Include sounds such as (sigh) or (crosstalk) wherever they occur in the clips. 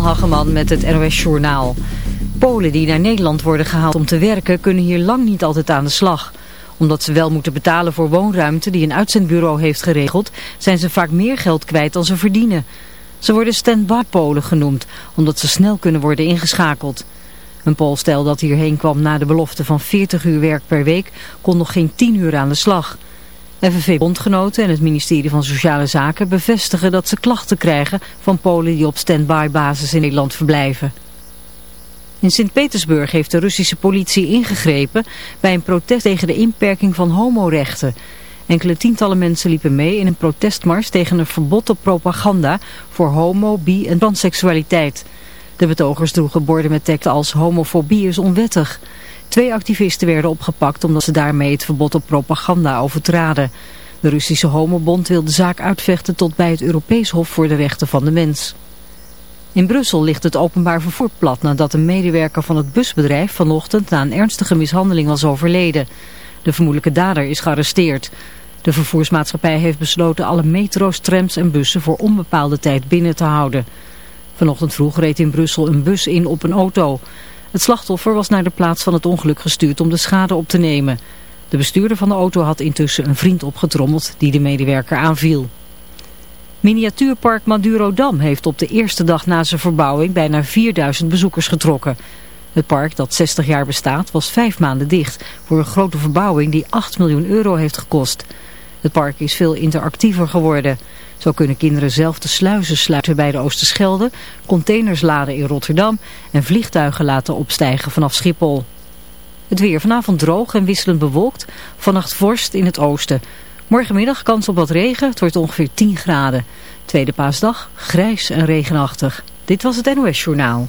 Hageman met het NOS Journaal. Polen die naar Nederland worden gehaald om te werken kunnen hier lang niet altijd aan de slag. Omdat ze wel moeten betalen voor woonruimte die een uitzendbureau heeft geregeld, zijn ze vaak meer geld kwijt dan ze verdienen. Ze worden stand-by Polen genoemd, omdat ze snel kunnen worden ingeschakeld. Een Pool stel dat hierheen kwam na de belofte van 40 uur werk per week, kon nog geen 10 uur aan de slag. FNV-bondgenoten en het ministerie van Sociale Zaken bevestigen dat ze klachten krijgen van Polen die op stand-by basis in Nederland verblijven. In Sint-Petersburg heeft de Russische politie ingegrepen bij een protest tegen de inperking van homorechten. Enkele tientallen mensen liepen mee in een protestmars tegen een verbod op propaganda voor homo, bi en transseksualiteit. De betogers droegen borden met tekst als homofobie is onwettig. Twee activisten werden opgepakt omdat ze daarmee het verbod op propaganda overtraden. De Russische homobond wil de zaak uitvechten tot bij het Europees Hof voor de Rechten van de Mens. In Brussel ligt het openbaar vervoer plat nadat een medewerker van het busbedrijf vanochtend na een ernstige mishandeling was overleden. De vermoedelijke dader is gearresteerd. De vervoersmaatschappij heeft besloten alle metro's, trams en bussen voor onbepaalde tijd binnen te houden. Vanochtend vroeg reed in Brussel een bus in op een auto. Het slachtoffer was naar de plaats van het ongeluk gestuurd om de schade op te nemen. De bestuurder van de auto had intussen een vriend opgetrommeld die de medewerker aanviel. Miniatuurpark Madurodam heeft op de eerste dag na zijn verbouwing bijna 4000 bezoekers getrokken. Het park, dat 60 jaar bestaat, was vijf maanden dicht voor een grote verbouwing die 8 miljoen euro heeft gekost. Het park is veel interactiever geworden. Zo kunnen kinderen zelf de sluizen sluiten bij de Oosterschelde, containers laden in Rotterdam en vliegtuigen laten opstijgen vanaf Schiphol. Het weer vanavond droog en wisselend bewolkt, vannacht vorst in het oosten. Morgenmiddag kans op wat regen, het wordt ongeveer 10 graden. Tweede paasdag, grijs en regenachtig. Dit was het NOS Journaal.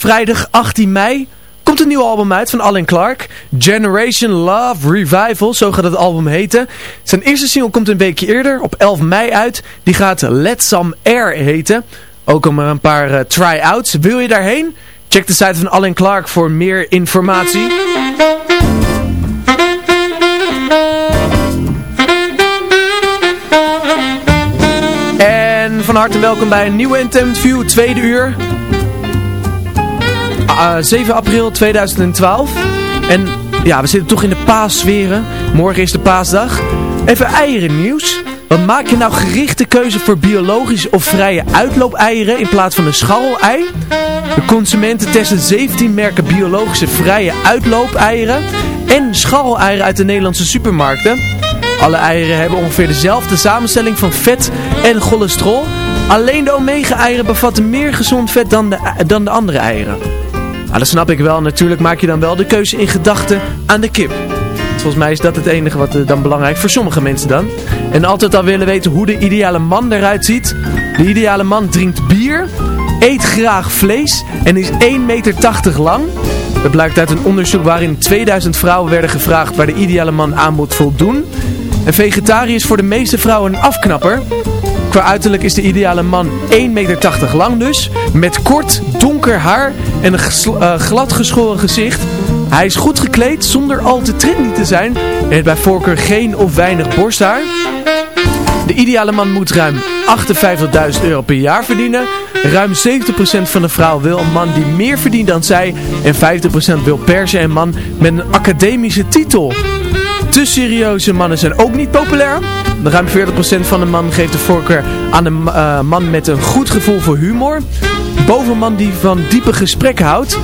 Vrijdag 18 mei komt een nieuw album uit van Alan Clark. Generation Love Revival, zo gaat het album heten. Zijn eerste single komt een weekje eerder, op 11 mei uit. Die gaat Let Some Air heten. Ook om er een paar uh, try-outs. Wil je daarheen? Check de site van Alan Clark voor meer informatie. En van harte welkom bij een nieuwe Intimate View, tweede uur. 7 ah, april 2012. En ja, we zitten toch in de paassferen. Morgen is de paasdag. Even eieren nieuws. Wat maak je nou gerichte keuze voor biologisch of vrije uitloopeieren in plaats van een scharrel-ei? De consumenten testen 17 merken biologische vrije uitloopeieren en scharrel-eieren uit de Nederlandse supermarkten. Alle eieren hebben ongeveer dezelfde samenstelling van vet en cholesterol. Alleen de omega-eieren bevatten meer gezond vet dan de, dan de andere eieren. Maar dat snap ik wel. Natuurlijk maak je dan wel de keuze in gedachten aan de kip. Volgens mij is dat het enige wat uh, dan belangrijk voor sommige mensen dan. En altijd al willen weten hoe de ideale man eruit ziet. De ideale man drinkt bier, eet graag vlees en is 1,80 meter lang. Dat blijkt uit een onderzoek waarin 2000 vrouwen werden gevraagd waar de ideale man aan moet voldoen. En vegetariër is voor de meeste vrouwen een afknapper. Qua uiterlijk is de ideale man 1,80 meter lang dus. Met kort, donker haar en een uh, glad geschoren gezicht. Hij is goed gekleed zonder al te trendy te zijn. En heeft bij voorkeur geen of weinig borsthaar. De ideale man moet ruim 58.000 euro per jaar verdienen. Ruim 70% van de vrouwen wil een man die meer verdient dan zij. En 50% wil per se een man met een academische titel. Te serieuze mannen zijn ook niet populair. Ruim 40% van de man geeft de voorkeur aan een uh, man met een goed gevoel voor humor. Boven een man die van diepe gesprekken houdt.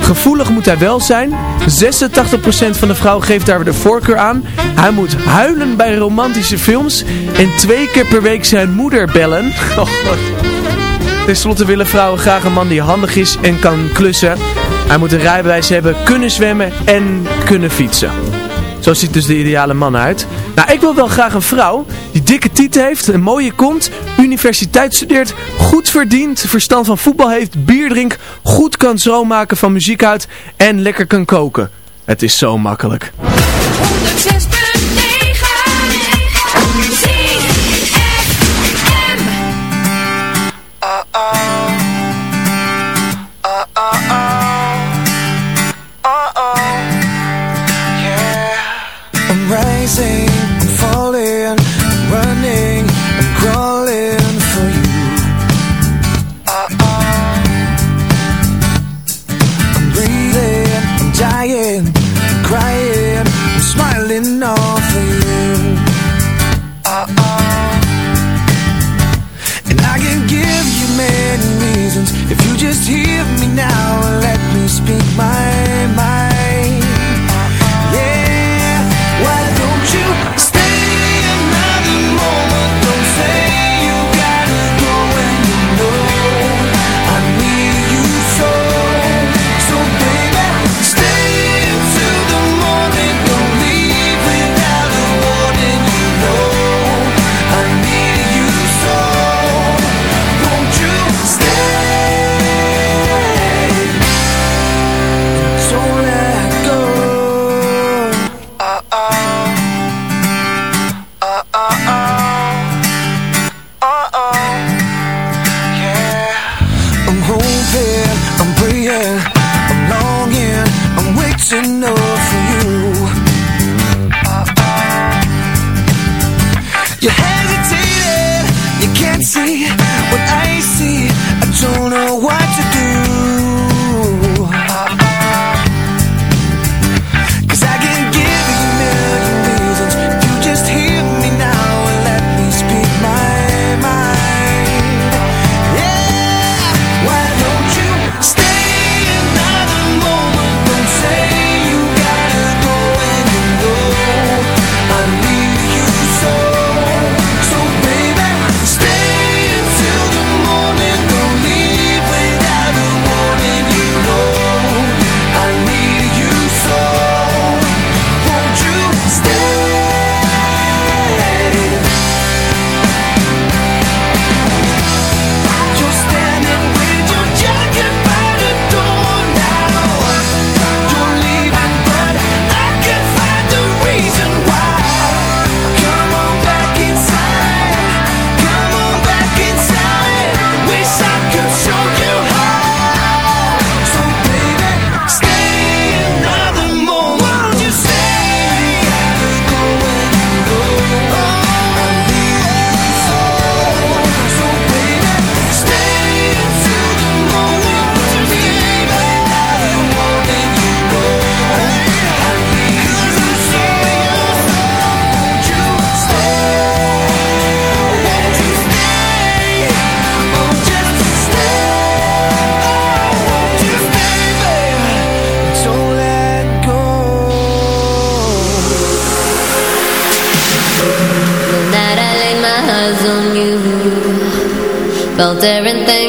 Gevoelig moet hij wel zijn. 86% van de vrouw geeft daar de voorkeur aan. Hij moet huilen bij romantische films. En twee keer per week zijn moeder bellen. Oh, (laughs) Ten slotte willen vrouwen graag een man die handig is en kan klussen. Hij moet een rijbewijs hebben, kunnen zwemmen en kunnen fietsen. Zo ziet dus de ideale man uit. Nou, ik wil wel graag een vrouw die dikke tieten heeft, een mooie kont, universiteit studeert, goed verdient, verstand van voetbal heeft, bier drinkt, goed kan schoonmaken van muziek uit en lekker kan koken. Het is zo makkelijk. just hear me now. And let me speak my staring things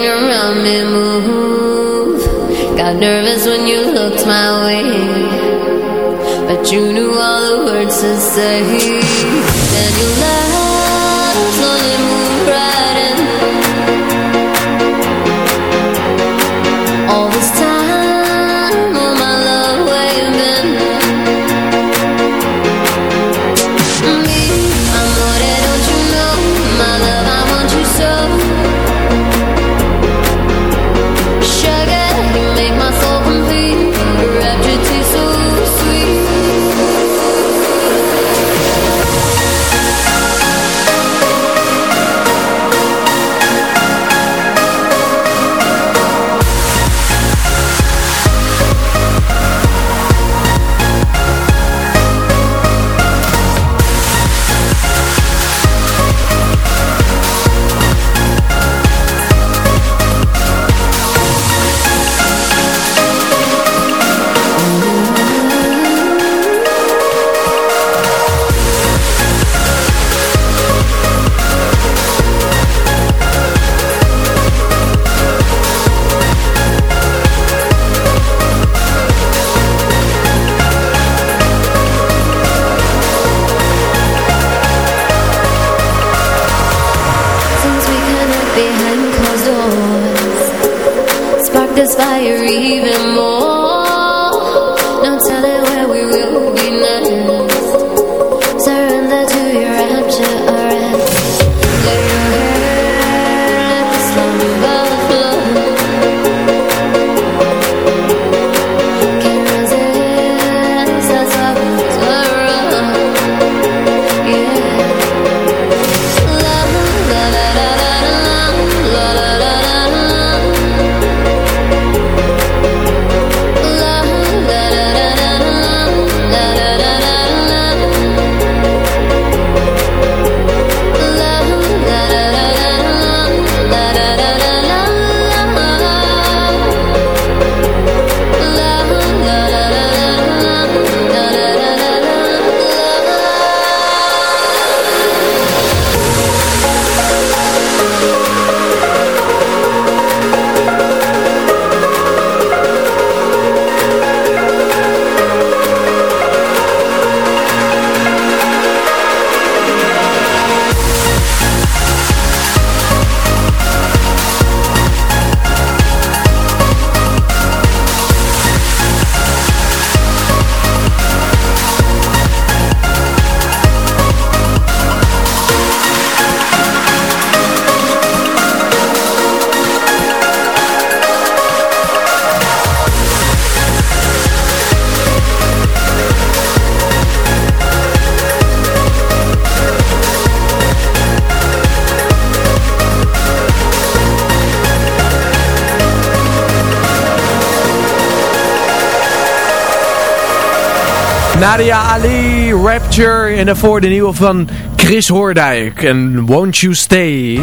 Nadia Ali, Rapture en daarvoor de nieuwe van Chris Hoordijk en Won't You Stay.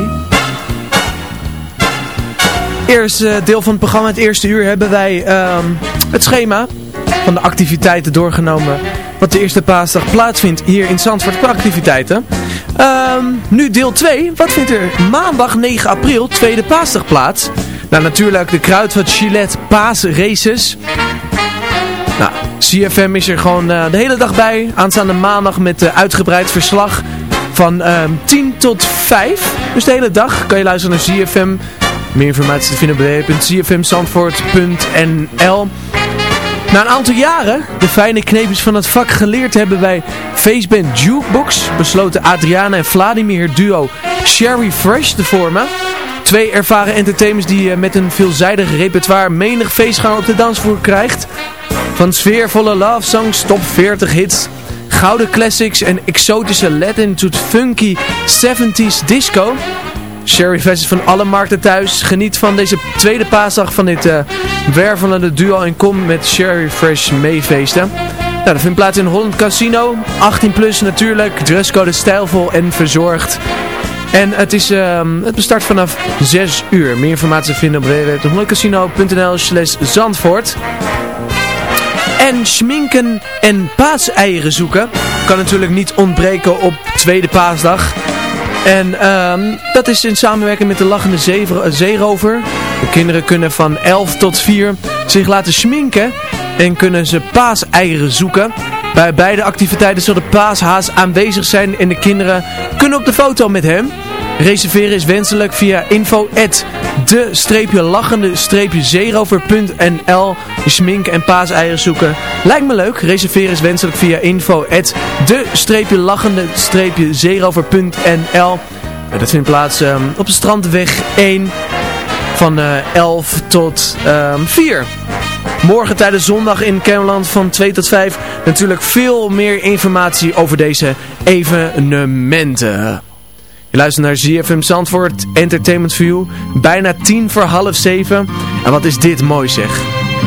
Eerste deel van het programma, het eerste uur, hebben wij ehm, het schema van de activiteiten doorgenomen. Wat de eerste paasdag plaatsvindt hier in Zandvoort qua activiteiten. Ehm, nu deel 2. Wat vindt er maandag 9 april, tweede paasdag plaats? Nou, natuurlijk de Kruidvat Gillette Paasraces. Nou, CFM is er gewoon eh, de hele dag bij. Aanstaande maandag met uh, uitgebreid verslag van ehm 10 tot 5. Dus de hele dag kan je luisteren naar CFM. Meer informatie te vinden op www.cfmzandvoort.nl Na een aantal jaren de fijne kneepjes van het vak geleerd hebben wij Faceband Jukebox besloten Adriana en Vladimir duo Sherry Fresh te vormen. Twee ervaren entertainers die uh, met een veelzijdig repertoire menig feestganger op de dansvloer krijgt. Van sfeervolle love songs, top 40 hits, gouden classics en exotische Latin tot funky 70s disco. Sherry Fresh is van alle markten thuis. Geniet van deze tweede paasdag van dit uh, wervelende duo en kom met Sherry Fresh meefeesten. Nou, dat vindt plaats in Holland Casino. 18 plus natuurlijk. Dresscode stijlvol en verzorgd. En het, is, um, het bestart vanaf 6 uur. Meer informatie vinden op www.hollandcasino.nl slash Zandvoort. En schminken en paaseieren zoeken kan natuurlijk niet ontbreken op tweede paasdag. En um, dat is in samenwerking met de Lachende Zeerover. De kinderen kunnen van 11 tot 4 zich laten schminken en kunnen ze paaseieren zoeken. Bij beide activiteiten zal de paashaas aanwezig zijn en de kinderen kunnen op de foto met hem. Reserveren is wenselijk via info Je smink en paaseieren zoeken. Lijkt me leuk. Reserveren is wenselijk via info de-lachende-zeerover.nl Dat vindt plaats um, op de Strandweg 1 van uh, eh, 11 tot um, ehm, 4. Morgen tijdens zondag in Cameland van 2 tot 5 natuurlijk veel meer informatie over deze evenementen. Je luistert naar ZFM Zandvoort Entertainment View. Bijna tien voor half zeven. En wat is dit mooi zeg.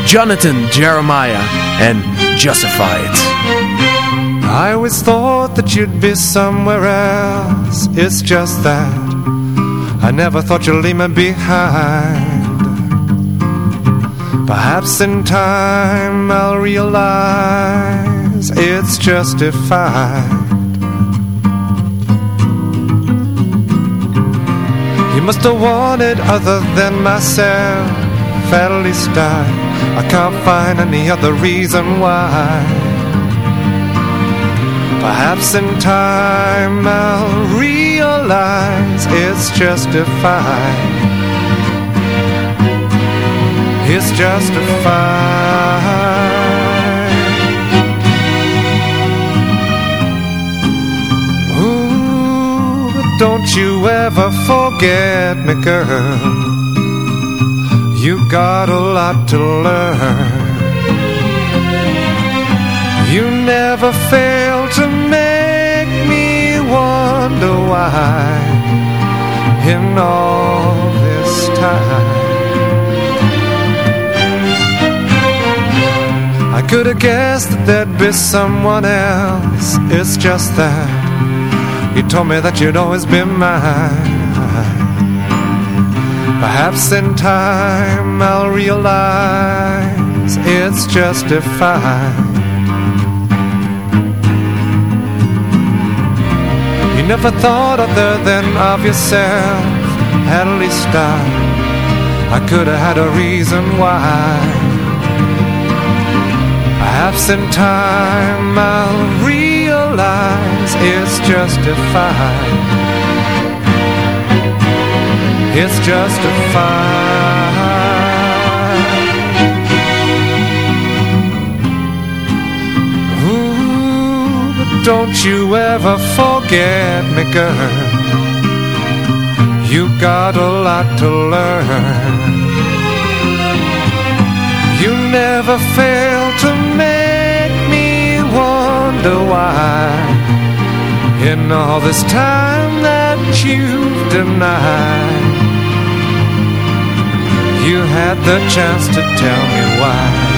Jonathan Jeremiah en Justified. I always thought that you'd be somewhere else. It's just that I never thought you'd leave me behind. Perhaps in time I'll realize it's justified. You must have wanted other than myself. At least I, I can't find any other reason why. Perhaps in time I'll realize it's justified. It's justified Don't you ever forget me, girl. You got a lot to learn. You never fail to make me wonder why In all this time. I could have guessed that there'd be someone else. It's just that you told me that you'd always be mine. Perhaps in time I'll realize it's justified. You never thought other than of yourself At least I, I could have had a reason why. Perhaps in time I'll realize it's justified. It's justified. Ooh, but don't you ever forget me, girl. You got a lot to learn. You never fail wonder why. In all this time that you've denied You had the chance to tell me why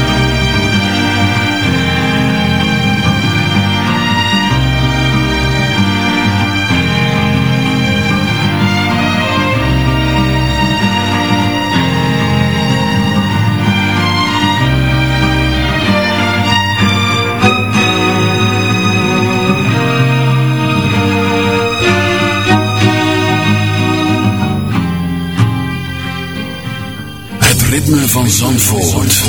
ritme van Zandvoort.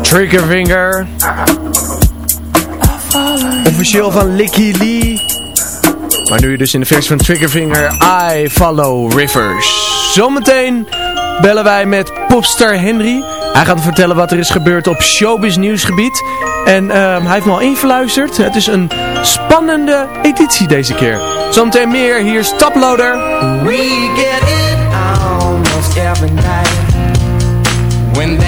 Triggerfinger. Officieel van Licky Lee. Maar nu dus in de versie van Triggerfinger, I Follow Rivers. Zometeen bellen wij met popstar Henry. Hij gaat vertellen wat er is gebeurd op showbiz nieuwsgebied. En uh, hij heeft me al ingeluisterd. Het is een spannende editie deze keer. Zometeen meer, hier is. We get it almost every night. When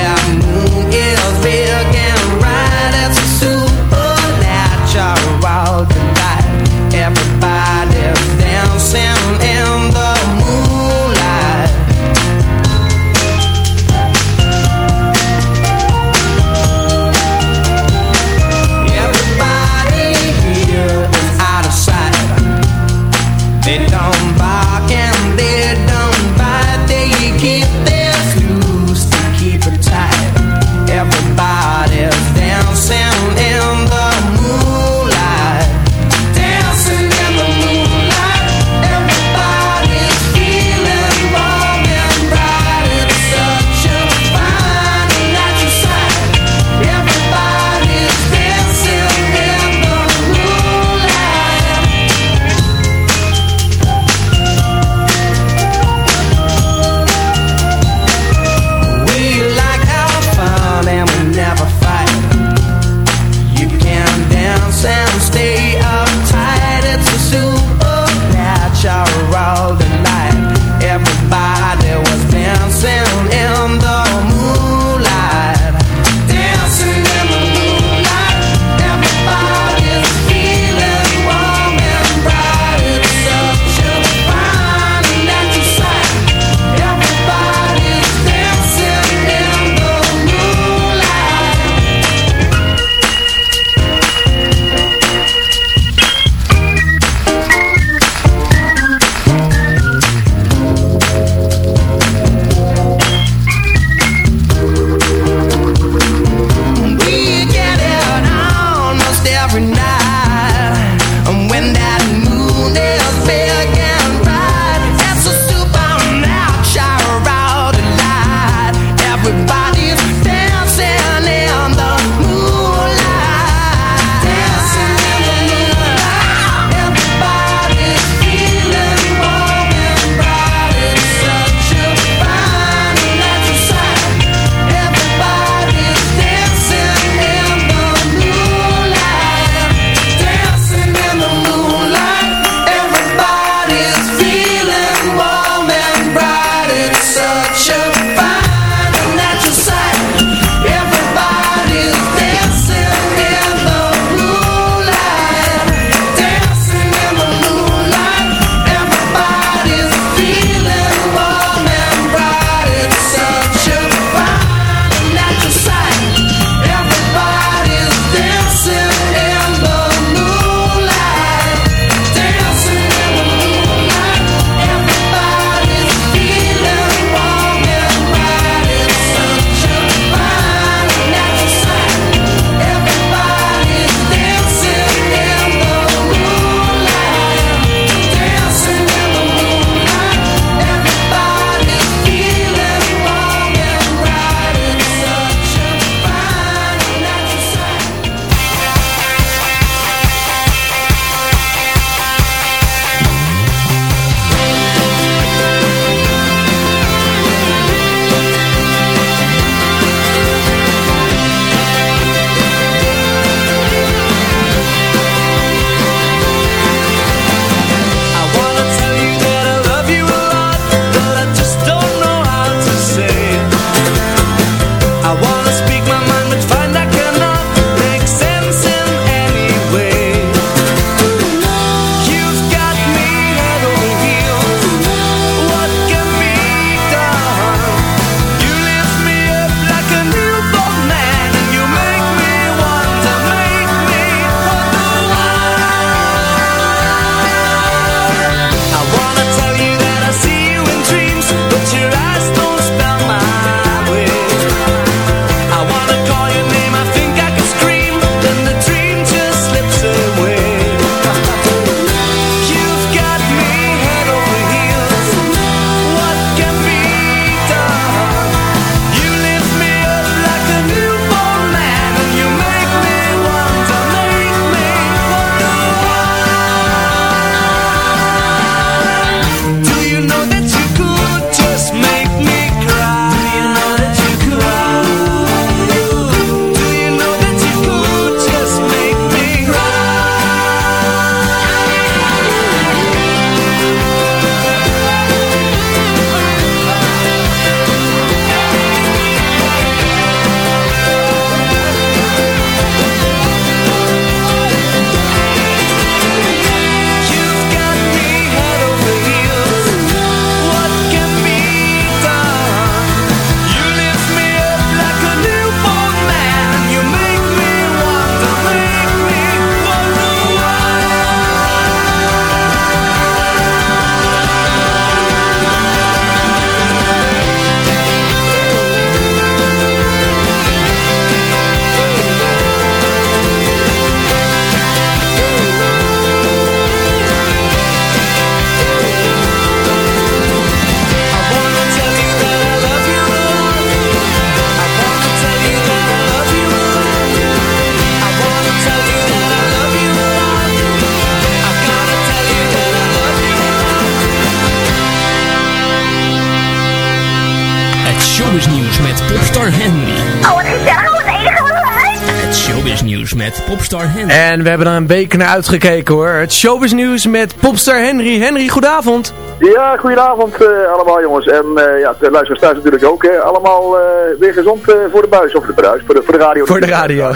popstar Henry. En we hebben er een week naar uitgekeken hoor. Het showbiznieuws met popstar Henry. Henry, goedenavond. Ja, goedenavond uh, allemaal jongens. En uh, ja, de luisteraars thuis natuurlijk ook. Hè. Allemaal uh, weer gezond voor de buis. Of de buis, voor de, voor de radio. Voor de radio.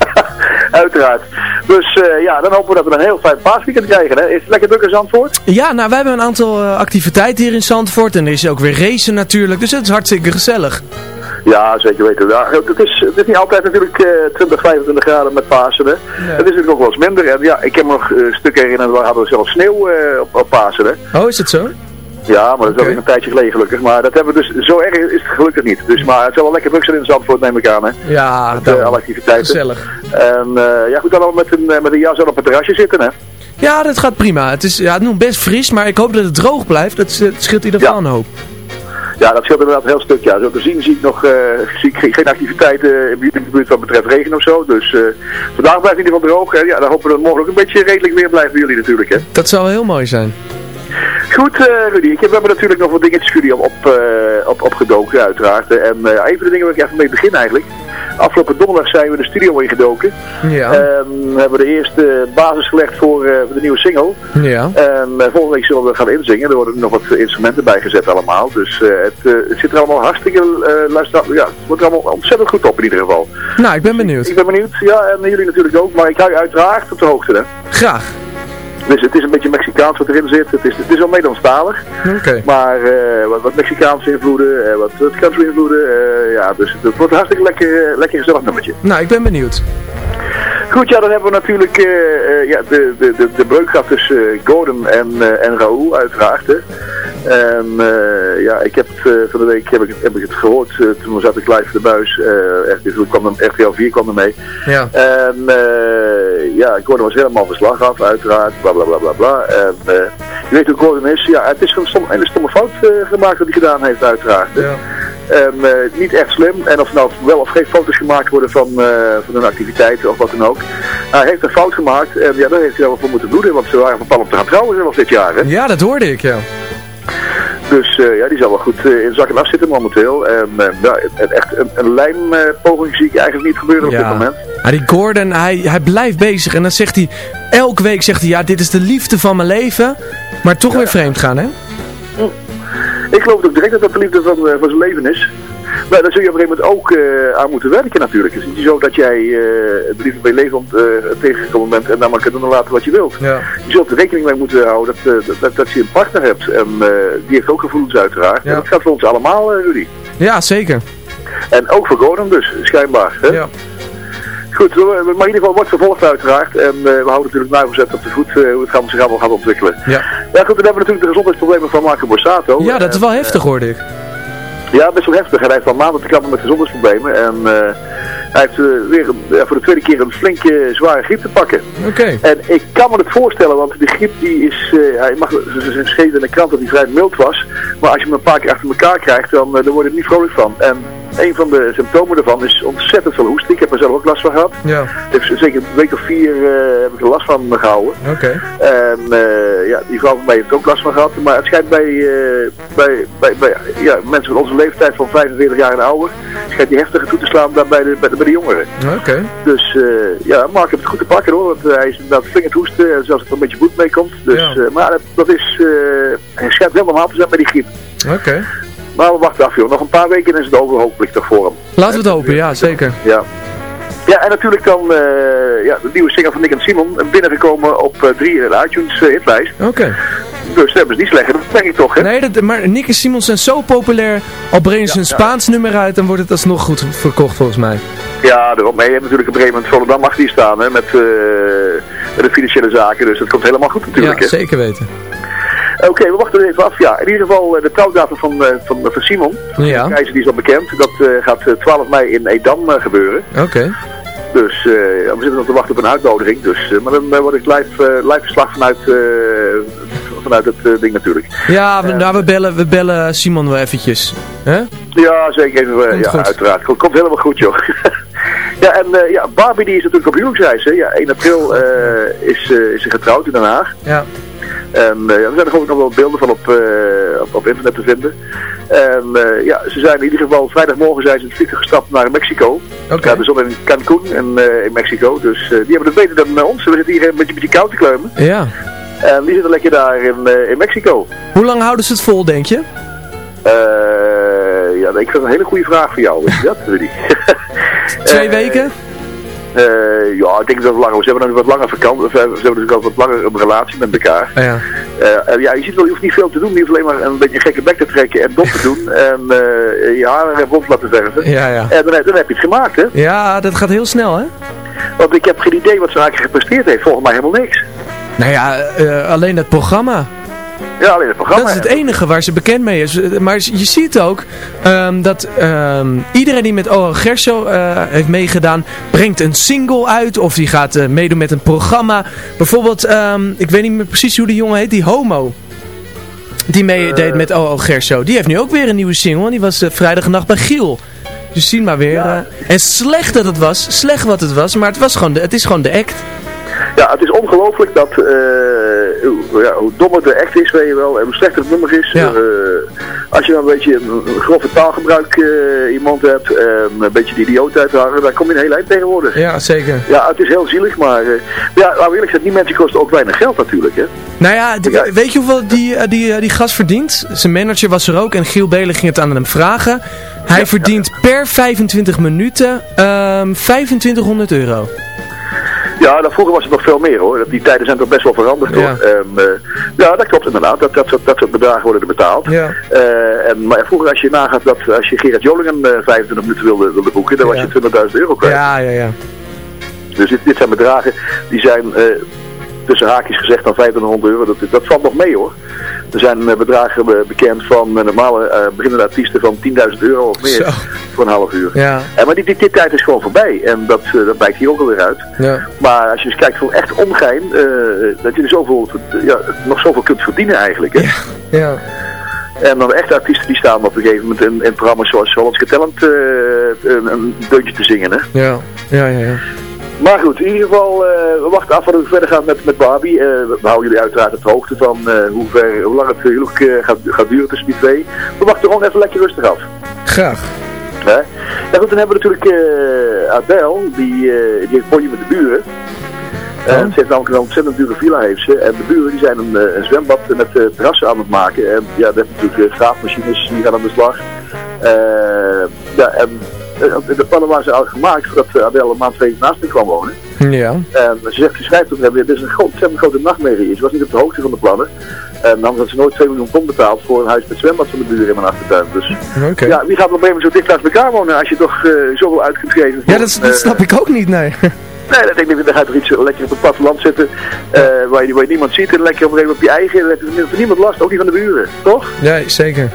(laughs) Uiteraard. Dus ja, dan hopen we dat we een heel fijn paasweekend krijgen. Hè. Is het lekker druk in Zandvoort? Ja, nou wij hebben een aantal activiteiten hier in Zandvoort. En er is ook weer racen natuurlijk. Dus het is hartstikke gezellig. Ja, zeker weten. Ja, het, is, het is niet altijd natuurlijk uh, 20, 25 graden met Pasen. Hè. Het is natuurlijk ook wel eens minder. En ja, ik heb nog uh, stukken herinnerd waar hadden we zelfs sneeuw uh, op, op Pasen. Hè. Oh, is het zo? Ja, maar dat is okay. een tijdje geleden gelukkig. Maar dat hebben we dus, zo erg is het gelukkig niet. Dus, maar het zal wel lekker druk zijn in Zandvoort, neem ik aan. Hè. Ja, met, uh, alle activiteiten. Gezellig. En ja, goed, dan wel met een, met een jas op het terrasje zitten, hè. Ja, dat gaat prima. Het is ja, nog best fris, maar ik hoop dat het droog blijft. Dat, dat scheelt ieder geval ja. een hoop. Ja, dat scheelt inderdaad een heel stuk. Ja. Zo te zien zie ik nog zie ik geen activiteiten in de buurt wat betreft regen of zo. Dus uh, vandaag blijft in ieder geval droog. Hè. Ja, dan hopen we dat morgen ook een beetje redelijk weer blijft bij jullie natuurlijk. Hè. Dat zou heel mooi zijn. Goed, uh, Rudy. Ik heb, we hebben natuurlijk nog wat dingetjes jullie op, op, op, opgedoken, uiteraard. En uh, een van de dingen waar ik even mee begin eigenlijk. Afgelopen donderdag zijn we de studio ingedoken. Ja. Hebben we de eerste basis gelegd voor, uh, voor de nieuwe single. Ja. En volgende week zullen we gaan inzingen. Er worden nog wat instrumenten bijgezet allemaal. Dus het, het zit er allemaal hartstikke, luister, ja, het wordt er allemaal ontzettend goed op in ieder geval. Nou, ik ben benieuwd. Ik ben benieuwd, ja, en jullie natuurlijk ook. Maar ik hou je uiteraard op de hoogte, hè. Graag. Dus het is een beetje Mexicaans wat erin zit. Het is, het is wel Nederlandstalig. Okay. Maar uh, wat, wat, Mexicaanse invloeden, uh, wat, wat country invloeden. Uh, ja, dus het wordt een hartstikke lekker, lekker gezellig nummertje. Nou, ik ben benieuwd. Goed, ja, dan hebben we natuurlijk ja, de, de, de, de breuk gehad tussen Gordon en, en Raoul, uiteraard. Hè. En uh, ja, ik heb het, uh, van de week heb ik het, heb ik het gehoord. Uh, toen zat ik live voor de buis. RTL, kwam er, RTL 4 kwam er mee. Ja. En ja, Gordon was helemaal verslag af, uiteraard. Bla bla bla bla bla. En je weet hoe Gordon is. Ja, het is een stom, hele stomme fout gemaakt wat hij gedaan heeft, uiteraard. Ja. En niet echt slim. En of nou wel of geen foto's gemaakt worden van, van een activiteit of wat dan ook. Hij heeft een fout gemaakt. En ja, daar heeft hij wel voor moeten bloeden. Want ze waren van plan om te gaan trouwen zelfs dit jaar. Hè? Ja, dat hoorde ik, ja. Dus uh, ja, die zal wel goed uh, in zak en af zitten momenteel. En uh, ja, echt een, een lijmpoging zie ik eigenlijk niet gebeuren ja. op dit moment. Maar die Gordon, hij, hij blijft bezig. En dan zegt hij, elke week zegt hij, ja, dit is de liefde van mijn leven. Maar toch ja. weer vreemd gaan, hè? Ik geloof ook direct dat dat de liefde van, van zijn leven is. Maar daar zul je op een gegeven moment ook uh, aan moeten werken natuurlijk. Het is niet zo dat jij uh, de liefde bij leven uh, tegengekomen bent en dan maar kunt doen laten wat je wilt. Ja. Je zult er rekening mee moeten houden dat, dat, dat, dat je een partner hebt. En die heeft ook gevoelens uiteraard. Ja. En dat gaat voor ons allemaal, Rudy. Ja, zeker. En ook voor Gordon dus, schijnbaar. Hè? Ja. Goed, maar in ieder geval wordt vervolgd uiteraard. En uh, we houden natuurlijk nauwgezet op de voet uh, hoe het gaan, zich allemaal gaat ontwikkelen. Ja. ja goed, dan hebben we natuurlijk de gezondheidsproblemen van Marco Borsato. Ja, dat is wel heftig hoorde ik. Ja, best wel heftig. Hij heeft al maanden te kampen met gezondheidsproblemen. En uh, hij heeft uh, weer uh, voor de tweede keer een flinke zware griep te pakken. Oké. Okay. En ik kan me het voorstellen, want die griep die is, hij mag, ze schreef in de krant dat hij vrij mild was. Maar als je hem een paar keer achter elkaar krijgt, dan, dan word je er niet vrolijk van. En een van de symptomen daarvan is ontzettend veel hoesten. Ik heb er zelf ook last van gehad. Ja. Dus zeker een week of vier uh, heb ik er last van gehouden. Oké. Okay. En uh, ja, die vrouw van mij heeft er ook last van gehad. Maar het schijnt bij, uh, bij, bij, bij ja, mensen van onze leeftijd van 45 jaar en ouder, schijnt die heftiger toe te slaan dan bij de, bij de, bij de jongeren. Oké. Okay. Dus ja, Mark heeft het goed te pakken hoor. Want hij is inderdaad flink het hoesten. En zelfs er een beetje bloed mee komt. Dus, ja. maar dat, dat is, hij schijnt wel normaal te zijn bij die griep. Oké. Okay. Maar we wachten af joh. Nog een paar weken is het over hopelijk toch voor hem. Laten we het hopen, ja zeker. Ja. Ja, en natuurlijk dan uh, ja, de nieuwe single van Nick en Simon binnengekomen op 3 uh, in de iTunes uh, hitlijst. Oké. Okay. Dus dat hebben ze niet slecht, dat denk ik toch, hè? Nee, dat, maar Nick en Simon zijn zo populair, al brengen ze ja, een Spaans ja. nummer uit, dan wordt het alsnog goed verkocht volgens mij. Ja, daarom. Je hebt natuurlijk op een gegeven moment Volendam mag die staan, hè, met, met de financiële zaken, dus dat komt helemaal goed natuurlijk, Ja, zeker weten. Oké, okay, we wachten er even af. Ja, in ieder geval de trouwdatum van, uh, van, van Simon. Ja. De keizer die is al bekend. Dat uh, gaat 12 mei in Edam uh, gebeuren. Oké. Okay. Dus we zitten nog te wachten op een uitnodiging. Dus, maar dan word ik live, live verslag vanuit, vanuit het ding natuurlijk. Ja, we, nou, we, bellen, we bellen Simon wel eventjes. Huh? Ja, zeker even. ja, goed. uiteraard. Komt, komt helemaal goed, joh. (laughs) ja, en ja, Barbie die is natuurlijk op huwelijksreis. Hè. Ja, 1 april is, is ze getrouwd in Den Haag. Ja. En uh, ja, er zijn er gewoon nog wel beelden van op, uh, op, op, internet te vinden. En eh, ja, ze zijn in ieder geval, vrijdagmorgen zijn ze in het vliegtuig gestapt naar Mexico. Oké. Ja, de zon in Cancun en, eh, in Mexico. Dus eh, die hebben het beter dan eh, ons. We zitten hier een beetje, beetje koud te kleumen. Ja. En die zitten lekker daar in, eh, in Mexico. Hoe lang houden ze het vol, denk je? Eh, ja, ik vind dat een hele goede vraag voor jou. Weet je dat, Rudy? (laughs) Twee Eh, weken? Eh, ja, ik denk dat het langer. Ze hebben nog wat langer vakantie. Eh, ze hebben natuurlijk al wat langer een relatie met elkaar. Ah, ja. Eh, ja, je ziet wel, je hoeft niet veel te doen. Je hoeft alleen maar een beetje een gekke bek te trekken en dop te doen. (laughs) En je haren blond laten verven. Ja, ja. En dan, heb- dan heb je het gemaakt, hè. Ja, dat gaat heel snel, hè? Want ik heb geen idee wat ze eigenlijk gepresteerd heeft. Volgens mij helemaal niks. Nou ja, alleen dat programma. Ja, alleen het programma. Dat is het enige waar ze bekend mee is. Eh, Maar je ziet ook ehm, dat ehm, iedereen die met OL Gerso eh, heeft meegedaan, brengt een single uit. Of die gaat eh, meedoen met een programma. Bijvoorbeeld, ehm, ik weet niet meer precies hoe die jongen heet, die Homo. Die meedeed met OL Gerso. Die heeft nu ook weer een nieuwe single. En die was vrijdagnacht bij Giel. Dus zien maar weer. Ja. En slecht dat het was. Slecht wat het was. Maar het, was gewoon de, het is gewoon de act. Ja, het is ongelooflijk dat, uh, hoe, ja, hoe dommer de echt is, weet je wel, en hoe slechter het nummer is. Ja. Uh, als je dan een beetje een grove taalgebruik uh, iemand hebt, en een beetje die idioot uit te hangen, dan kom je een heel eind tegenwoordig. Ja, zeker. Ja, het is heel zielig, maar ja, nou eerlijk gezegd, die mensen kosten ook weinig geld natuurlijk, hè. Nou ja, weet je hoeveel die, die, die gast verdient? Zijn manager was er ook en Giel Belen ging het aan hem vragen. Hij verdient per 25 minuten um, 2500 euro. Ja, dan vroeger was het nog veel meer hoor. Die tijden zijn toch best wel veranderd hoor. Ja, uh, ja dat klopt inderdaad. Dat, dat, dat, soort bedragen worden er betaald. Ja. Uh, en, maar vroeger als je nagaat dat als je Gerard Jolingen uh, 25 minuten wilde, wilde boeken, dan was je 20.000 euro kwijt. Ja, ja, ja. Dus dit, dit zijn bedragen die zijn eh, tussen haakjes gezegd dan 2500 euro. Dat, dat valt nog mee hoor. Er zijn uh, bedragen bekend van uh, normale uh, beginnende artiesten van 10.000 euro of meer Zo. voor een half uur. Ja. En, maar die, die, die, tijd is gewoon voorbij en dat, dat blijkt hier ook alweer uit. Ja. Maar als je eens kijkt voor echt omgein, dat je er zoveel, ja, nog zoveel kunt verdienen eigenlijk. Hè? Ja. ja. En dan de echte artiesten die staan op een gegeven moment in, in programma's zoals Hollandse Talent een, een deuntje te zingen. Hè? Ja, ja, ja. ja. Maar goed, in ieder geval, uh, we wachten af wat het verder gaat met, met Barbie. Uh, we houden jullie uiteraard op de hoogte van uh, hoe, ver, hoe lang het uh, gaat, gaat duren tussen die twee. We wachten gewoon even lekker rustig af. Graag. Hè? Ja, goed, dan hebben we natuurlijk Adele, die, die heeft bonje met de buren. Oh. Ze heeft namelijk een ontzettend dure villa heeft ze. En de buren die zijn een, een zwembad met terrassen aan het maken. En ja, dat heeft natuurlijk graafmachines die gaan aan de slag. ja, en de plannen waren ze al gemaakt voordat Adele een maand twee naast me kwam wonen. Ja. En ze zegt, ze schrijft ook, dit is een ontzettend grote nachtmerrie. Ze was niet op de hoogte van de plannen. En dan had ze nooit 2 miljoen pond betaald voor een huis met zwembad van de buren in mijn achtertuin. Dus okay. ja, wie gaat nog even zo dicht naast elkaar wonen als je toch uh, zoveel uit kunt geven? Ja, dat, dat snap ik ook niet, nee. (laughs) Nee, dat denk ik, dan ga je toch iets lekker op het platteland zitten, uh, waar, je, waar je niemand ziet en lekker op, op je eigen, voor niemand last, ook niet van de buren, toch? Ja, zeker.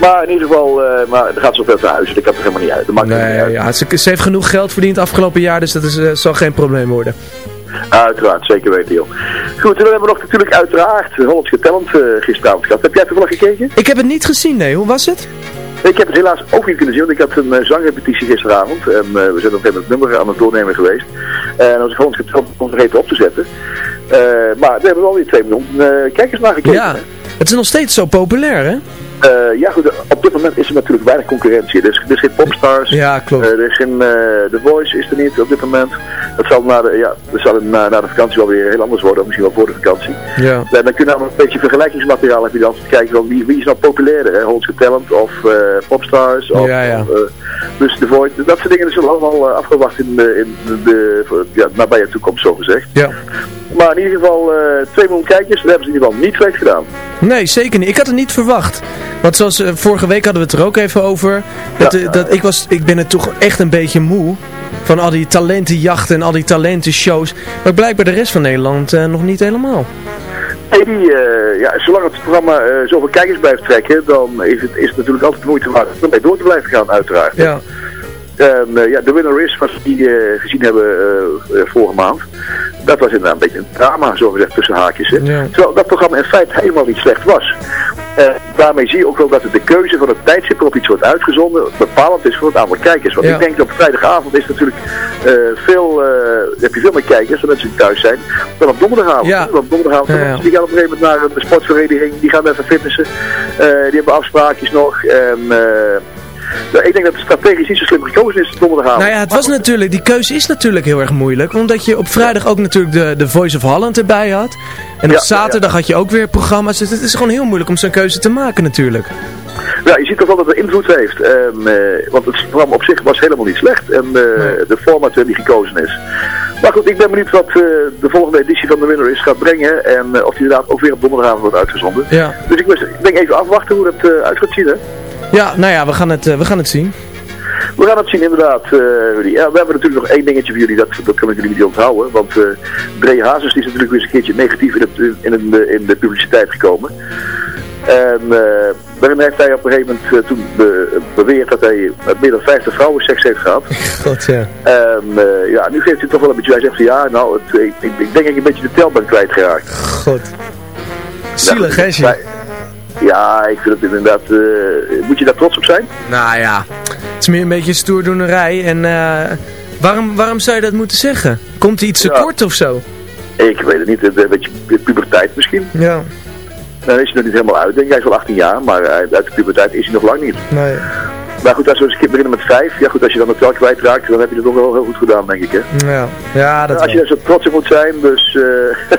Maar in ieder geval, uh, maar er gaat zoveel te huizen, dat kan er helemaal niet uit. Dat maakt nee, niet uit. Ja, ze, ze, heeft genoeg geld verdiend afgelopen jaar, dus dat is, uh, zal geen probleem worden. Uiteraard, zeker weten joh. Goed, en dan hebben we nog natuurlijk uiteraard Hollandse Talent uh, gisteravond gehad. Heb jij toevallig gekeken? Ik heb het niet gezien, nee. Hoe was het? Ik heb het helaas ook niet kunnen zien, want ik had een uh, zangrepetitie gisteravond. En uh, we zijn nog even het nummer aan het doornemen geweest. En als ik gewoon geteld om vergeten op te zetten. Maar we hebben wel weer 2 miljoen kijkers naar gekeken. Ja, het is nog steeds zo populair, hè? Uh, ja goed, op dit moment is er natuurlijk weinig concurrentie. Er is, er is geen popstars. Ja, klopt. Uh, er is geen, uh, The Voice is er niet op dit moment. Dat zal na de, ja, dat zal na, na de vakantie wel weer heel anders worden, of misschien wel voor de vakantie. Ja. Dan kun je nou een beetje vergelijkingsmateriaal hebben dan te kijken van wie, wie is nou populairder, hè? Hollandse Talent of Popstars. Of, ja, ja. Dus The Voice, dat soort dingen zullen allemaal afgewacht in de, in de, de ja, nabije toekomst, zo gezegd. Ja. Maar in ieder geval 2 miljoen kijkers, dat hebben ze in ieder geval niet slecht gedaan. Nee, zeker niet. Ik had het niet verwacht. Want zoals uh, vorige week hadden we het er ook even over. Dat, ja, uh, dat ik, was, ik ben er toch echt een beetje moe. Van al die talentenjachten en al die talentenshows. Maar blijkbaar de rest van Nederland uh, nog niet helemaal. Die, ja, zolang het programma zoveel kijkers blijft trekken, dan is het, is het natuurlijk altijd moeite waard om ermee door te blijven gaan, uiteraard. Ja. En, ja, de winner is, wat we die gezien hebben vorige maand, dat was inderdaad een beetje een drama, zo gezegd, tussen haakjes. Hè? Ja. Terwijl dat programma in feite helemaal niet slecht was. Eh, daarmee zie je ook wel dat de keuze van het tijdstip waarop iets wordt uitgezonden bepalend is voor het aantal kijkers. Want Ja. ik denk op vrijdagavond is natuurlijk eh, veel, eh, heb je veel meer kijkers, van mensen die thuis zijn, dan op donderdagavond. Ja. Want op donderdagavond Ja, die gaan op een gegeven moment naar een sportvereniging, die gaan even fitnessen, Eh, die hebben afspraakjes nog. En, eh, ja, ik denk dat het strategisch niet zo slim gekozen is donderdagavond. Nou ja, het was natuurlijk, die keuze is natuurlijk heel erg moeilijk. Omdat je op vrijdag ook natuurlijk de, de Voice of Holland erbij had. En op Ja, zaterdag had je ook weer programma's. Dus het is gewoon heel moeilijk om zo'n keuze te maken natuurlijk. Ja, je ziet toch wel dat het invloed heeft. En, eh, want het programma op zich was helemaal niet slecht. En eh, de format eh, die gekozen is. Maar goed, ik ben benieuwd wat de volgende editie van de Winner is gaat brengen. En of die inderdaad ook weer op donderdagavond wordt uitgezonden. Ja. Dus ik, was- ik denk even afwachten hoe dat uit gaat zien. Hè. Ja, nou ja, we gaan het, eh, we gaan het zien. We gaan het zien inderdaad, eh, Rudy. Ja, we hebben natuurlijk nog één dingetje voor jullie, dat, dat kan ik jullie niet onthouden. Want eh Dre Hazes die is natuurlijk weer eens een keertje negatief in, het, in, de, in de publiciteit gekomen. En eh, daarin heeft hij op een gegeven moment toen be- beweerd dat hij met meer dan 50 vrouwen seks heeft gehad. (laughs) God, ja. En ja, nu geeft hij toch wel een beetje, hij zegt van ja, nou, het, ik, ik, ik denk dat ik een beetje de tel ben kwijtgeraakt. God. Zielig, hè, Sjoerd? Ja, ik vind het inderdaad, eh, moet je daar trots op zijn? Nou ja, het is meer een beetje stoerdoenerij. En eh, waarom, waarom zou je dat moeten zeggen? Komt hij iets te Ja. kort of zo? Ik weet het niet, een beetje puberteit misschien. Ja, Dan is hij nog niet helemaal uit, denk ik. Hij is wel 18 jaar, maar eh, uit de puberteit is hij nog lang niet. nee. Maar goed, als we eens een keer beginnen met 5, ja goed, als je dan de tel kwijtraakt, dan heb je het toch wel heel goed gedaan, denk ik. Hè? Ja, ja dat als je wel. daar zo trots op moet zijn, dus eh, (laughs)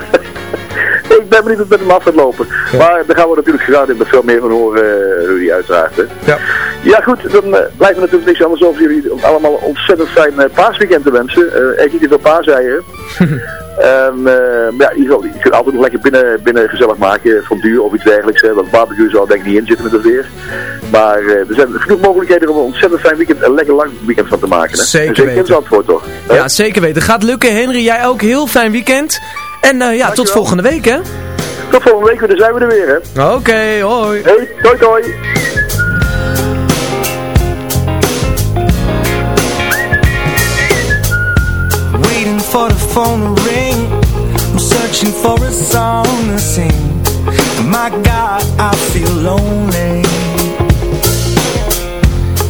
ik ben benieuwd hoe het met hem af gaat lopen. Maar daar gaan we natuurlijk graag in veel meer van horen, eh, Rudy, uiteraard. Hè? Ja. Ja goed, dan blijft er natuurlijk niks anders over jullie allemaal ontzettend fijn eh, paasweekend te wensen. Eh eet niet te veel paaseieren. (laughs) En eh, ja, geval, je kunt altijd nog lekker binnen, binnen gezellig maken, van duur of iets dergelijks. Hè, want barbecue zal denk ik niet in zitten met het weer. Maar eh, er zijn genoeg mogelijkheden om een ontzettend fijn weekend, een lekker lang weekend van te maken. Hè? Zeker zeker in weten. Zandvoort toch? Hè? Ja, zeker weten. Gaat lukken, Henry. Jij ook. Heel fijn weekend. En eh, ja, tot volgende week, hè? Tot volgende week, weer, dan zijn we er weer hè. Oké, hoi. Hey, toi toi! Waiting for the phone to ring I'm searching for a song to sing My God, I feel lonely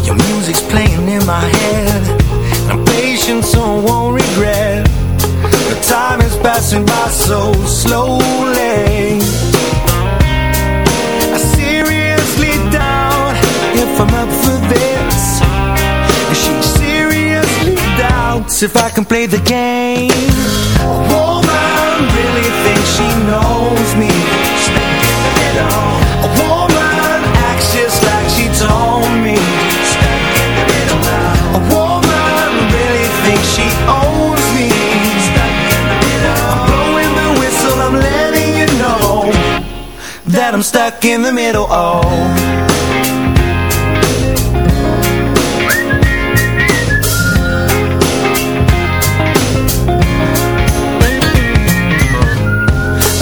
Your music's playing in my head I'm patient so I won't regret passing by so slowly I seriously doubt if I'm up for this she seriously doubts if I can play the game. Stuck in the middle. Oh.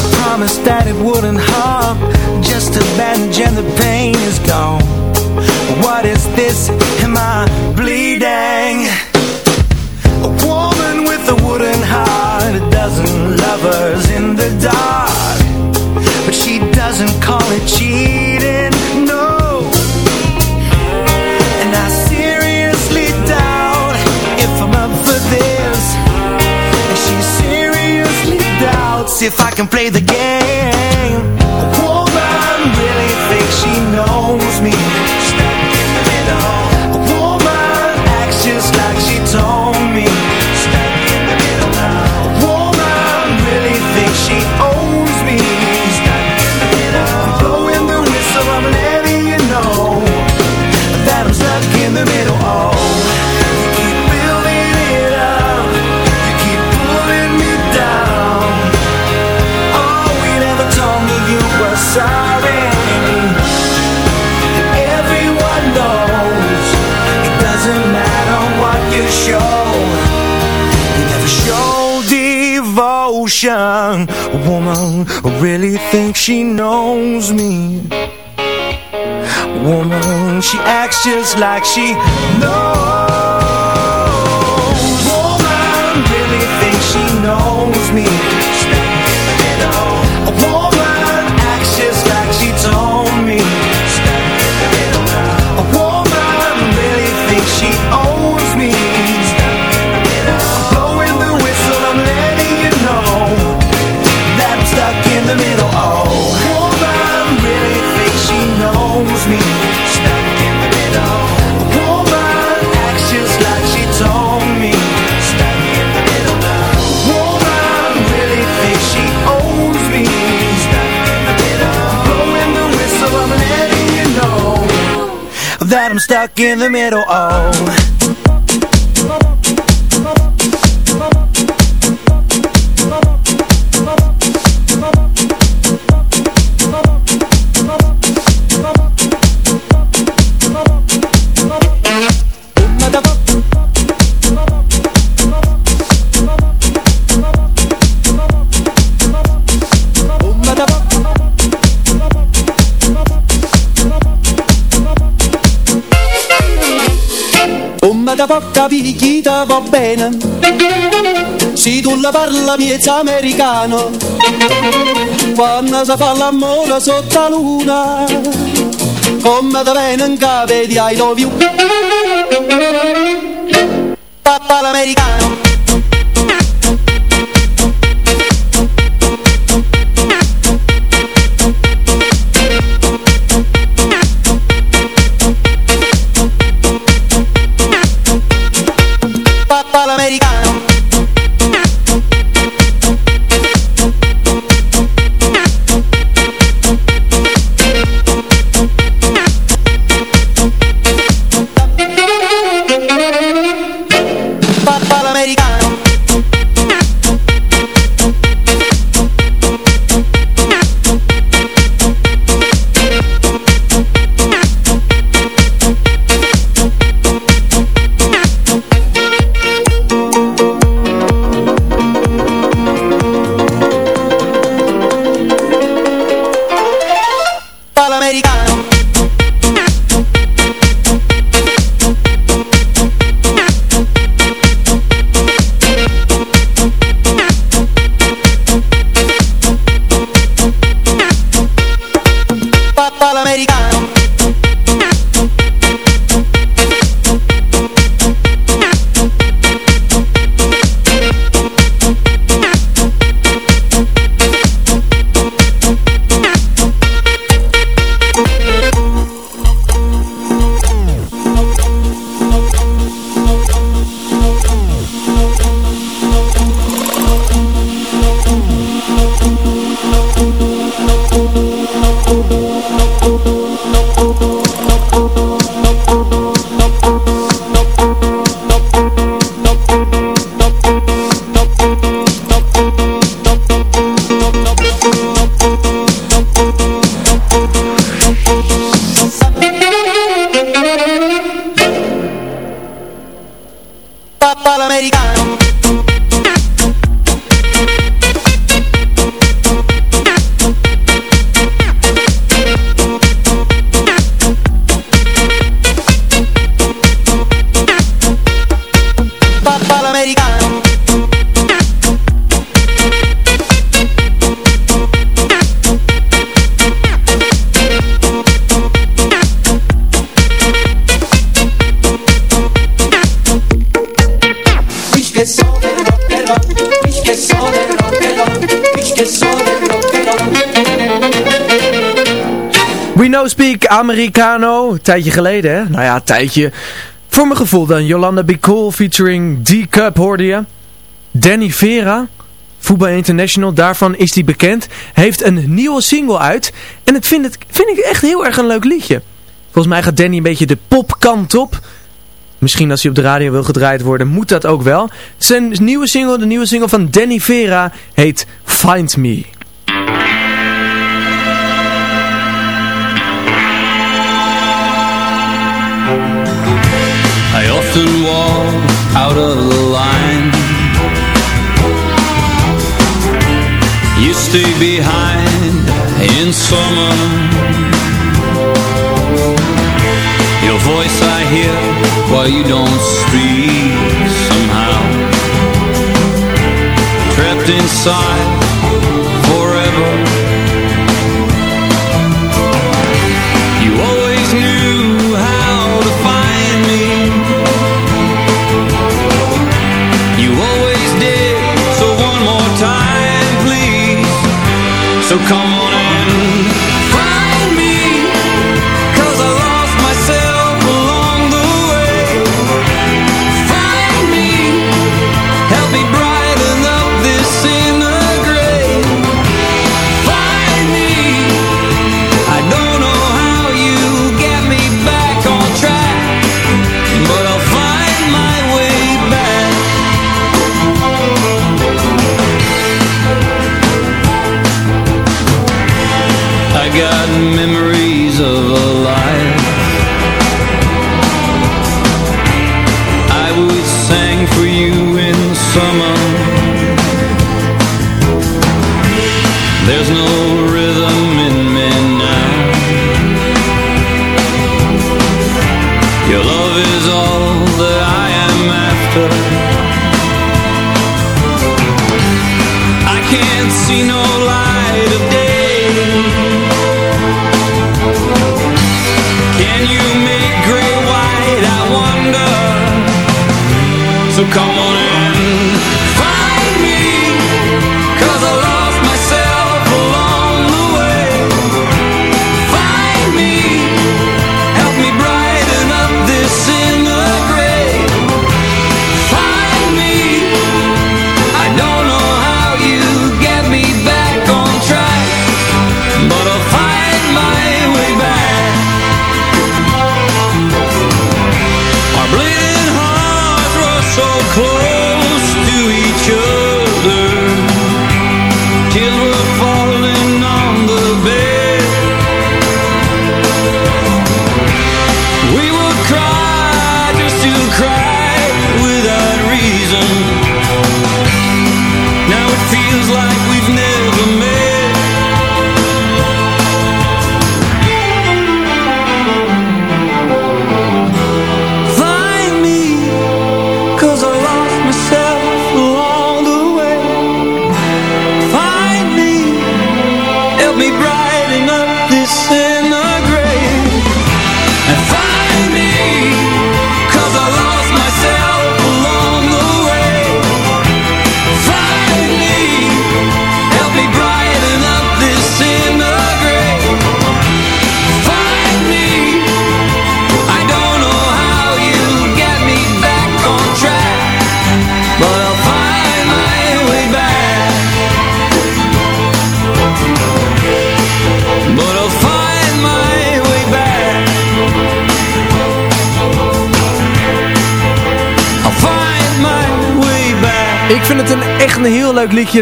I promised that it wouldn't harm Just a bandage and the pain is gone What is this? Am I bleeding? A woman with a wooden heart A dozen lovers in the dark I can play the game. Woman really think she knows me. Woman, she acts just like she knows. Woman really thinks she knows me. In the middle, oh porca picchita va bene. Se la parla miezza americano Quando si fa l'amore sotto la luna Come da bene in di I love you Americano. Tijdje geleden, hè? Nou ja, tijdje. Voor mijn gevoel dan. Yolanda Be Cool featuring D-Cup hoorde je. Danny Vera, Voetbal International, daarvan is hij bekend. Heeft een nieuwe single uit. En het vind, het, vind ik echt heel erg een leuk liedje. Volgens mij gaat Danny een beetje de popkant op. Misschien als hij op de radio wil gedraaid worden, moet dat ook wel. Zijn nieuwe single, de nieuwe single van Danny Vera, heet Find Me. Out of line. You stay behind in summer. Your voice I hear while you don't speak somehow. Trapped inside come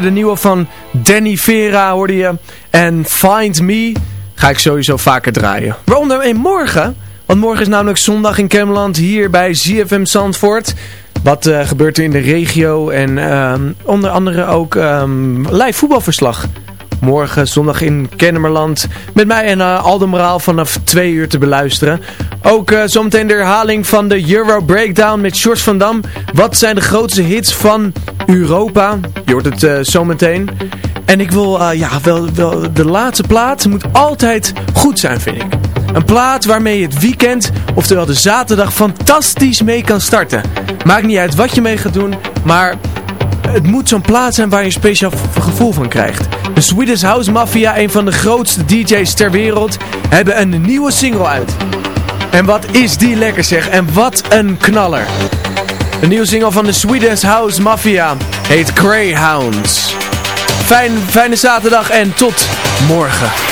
De nieuwe van Danny Vera hoorde je. En Find Me ga ik sowieso vaker draaien. Waaronder in morgen. Want morgen is namelijk zondag in Cameland hier bij ZFM Zandvoort. Wat uh, gebeurt er in de regio en um, onder andere ook um, live voetbalverslag. Morgen zondag in Kennemerland met mij en uh, vanaf 2 uur te beluisteren. Ook uh, zometeen de herhaling van de Euro Breakdown met George van Dam. Wat zijn de grootste hits van Europa? Je hoort het uh, zometeen. En ik wil, ja, wel, wel, de laatste plaat moet altijd goed zijn, vind ik. Een plaat waarmee je het weekend, oftewel de zaterdag, fantastisch mee kan starten. Maakt niet uit wat je mee gaat doen, maar het moet zo'n plaat zijn waar je een speciaal gevoel van krijgt. De Swedish House Mafia, een van de grootste DJ's ter wereld, hebben een nieuwe single uit. En wat is die lekker zeg, en wat een knaller. De nieuwe single van de Swedish House Mafia heet Greyhounds. Fijn, fijne zaterdag en tot morgen.